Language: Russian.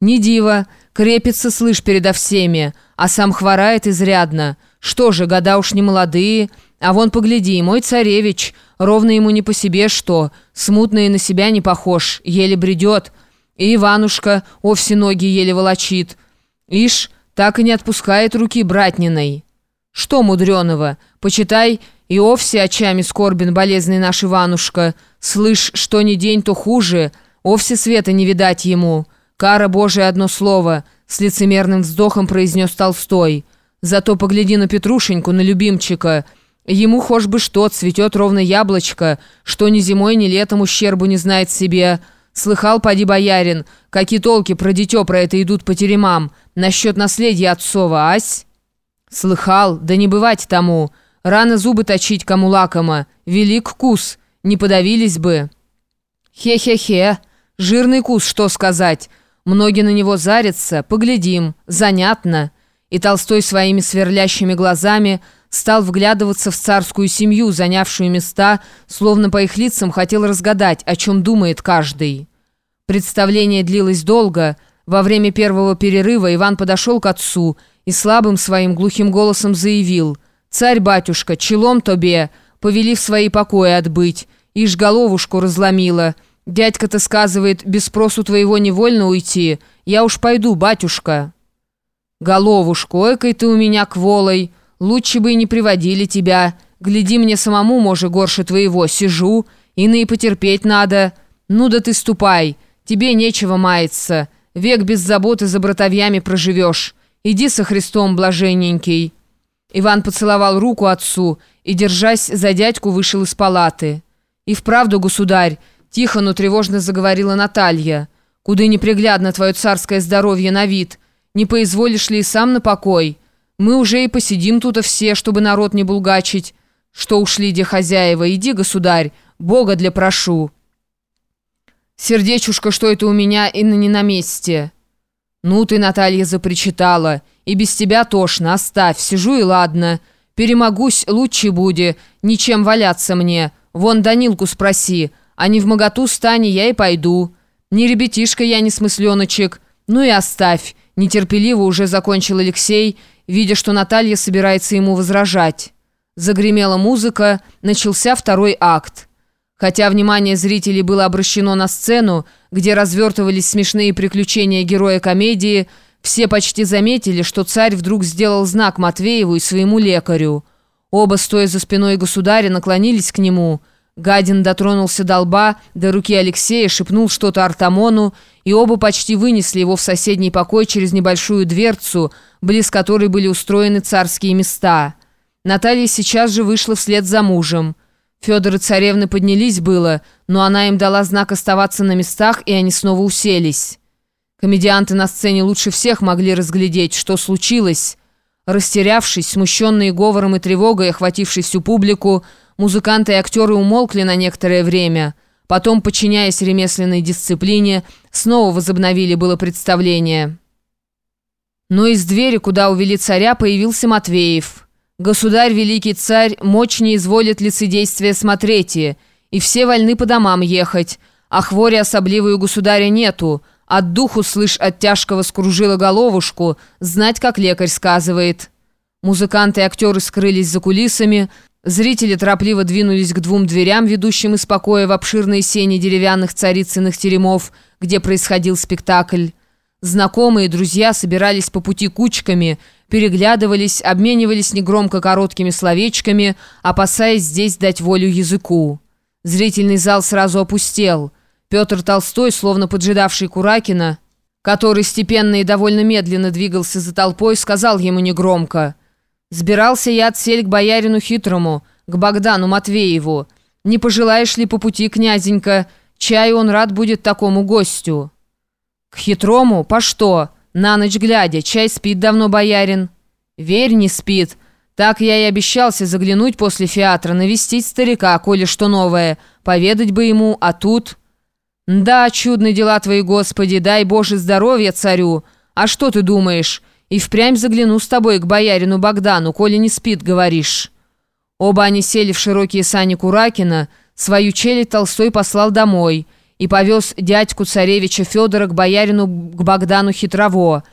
Не диво, крепится, слышь, передо всеми, а сам хворает изрядно. Что же, года уж не молодые, а вон погляди, мой царевич, ровно ему не по себе что, смутно и на себя не похож, еле бредет, и Иванушка овсе ноги еле волочит. Ишь, так и не отпускает руки братниной. Что мудреного, почитай, и овсе очами скорбен болезный наш Иванушка. Слышь, что ни день, то хуже, овсе света не видать ему». «Кара Божия одно слово», — с лицемерным вздохом произнес Толстой. «Зато погляди на Петрушеньку, на любимчика. Ему хошь бы что, цветет ровно яблочко, что ни зимой, ни летом ущербу не знает себе. Слыхал, поди боярин, какие толки про дитё про это идут по теремам, насчет наследия отцова, ась?» «Слыхал, да не бывать тому. Рано зубы точить кому лакомо. Велик кус, не подавились бы». «Хе-хе-хе, жирный кус, что сказать». Многие на него зарятся, поглядим, занятно». И Толстой своими сверлящими глазами стал вглядываться в царскую семью, занявшую места, словно по их лицам хотел разгадать, о чем думает каждый. Представление длилось долго. Во время первого перерыва Иван подошел к отцу и слабым своим глухим голосом заявил «Царь-батюшка, челом тобе, повели в свои покои отбыть, ишь головушку разломила». «Дядька-то сказывает, без спросу твоего невольно уйти. Я уж пойду, батюшка». «Головушку, экой ты у меня кволой. Лучше бы и не приводили тебя. Гляди мне самому, може, горше твоего. Сижу, иные потерпеть надо. Ну да ты ступай, тебе нечего маяться. Век без заботы за братовьями проживешь. Иди со Христом, блаженненький». Иван поцеловал руку отцу и, держась за дядьку, вышел из палаты. «И вправду, государь, Тихо, но тревожно заговорила Наталья. «Куды неприглядно твое царское здоровье на вид? Не поизволишь ли и сам на покой? Мы уже и посидим тут все, чтобы народ не булгачить. Что ушли, где хозяева? Иди, государь, Бога для прошу». «Сердечушка, что это у меня и не на месте?» «Ну ты, Наталья, запричитала. И без тебя тошно. Оставь, сижу и ладно. Перемогусь, лучше буди. Ничем валяться мне. Вон Данилку спроси». А не в моготу стане я и пойду. Не ребятишка я, не смысленочек. Ну и оставь. Нетерпеливо уже закончил Алексей, видя, что Наталья собирается ему возражать. Загремела музыка, начался второй акт. Хотя внимание зрителей было обращено на сцену, где развертывались смешные приключения героя комедии, все почти заметили, что царь вдруг сделал знак Матвееву и своему лекарю. Оба, стоя за спиной государя, наклонились к нему – Гадин дотронулся до лба, до руки Алексея, шепнул что-то Артамону, и оба почти вынесли его в соседний покой через небольшую дверцу, близ которой были устроены царские места. Наталья сейчас же вышла вслед за мужем. Федор и царевны поднялись было, но она им дала знак оставаться на местах, и они снова уселись. Комедианты на сцене лучше всех могли разглядеть, что случилось. Растерявшись, смущенные говором и тревогой, охватившей всю публику, Музыканты и актеры умолкли на некоторое время. Потом, подчиняясь ремесленной дисциплине, снова возобновили было представление. Но из двери, куда увели царя, появился Матвеев. «Государь, великий царь, мощь не изволит лицедействия смотрите, и все вольны по домам ехать, а хвори особливую государя нету, от духу, слышь, от тяжкого скружила головушку, знать, как лекарь сказывает». Музыканты и актеры скрылись за кулисами, Зрители торопливо двинулись к двум дверям, ведущим из покоя в обширные сени деревянных царицыных теремов, где происходил спектакль. Знакомые и друзья собирались по пути кучками, переглядывались, обменивались негромко короткими словечками, опасаясь здесь дать волю языку. Зрительный зал сразу опустел. Петр Толстой, словно поджидавший Куракина, который степенно и довольно медленно двигался за толпой, сказал ему негромко – Сбирался я отсель к боярину хитрому, к Богдану Матвееву. Не пожелаешь ли по пути, князенька? Чай он рад будет такому гостю. К хитрому? По что? На ночь глядя, чай спит давно боярин. Верь, не спит. Так я и обещался заглянуть после фиатра, навестить старика, коли что новое, поведать бы ему, а тут... Да, чудные дела твои, Господи, дай Боже здоровья царю. А что ты думаешь? И впрямь загляну с тобой к боярину Богдану, коли не спит, говоришь». Оба они сели в широкие сани Куракина, свою челядь Толстой послал домой, и повез дядьку царевича Федора к боярину к Богдану Хитрово.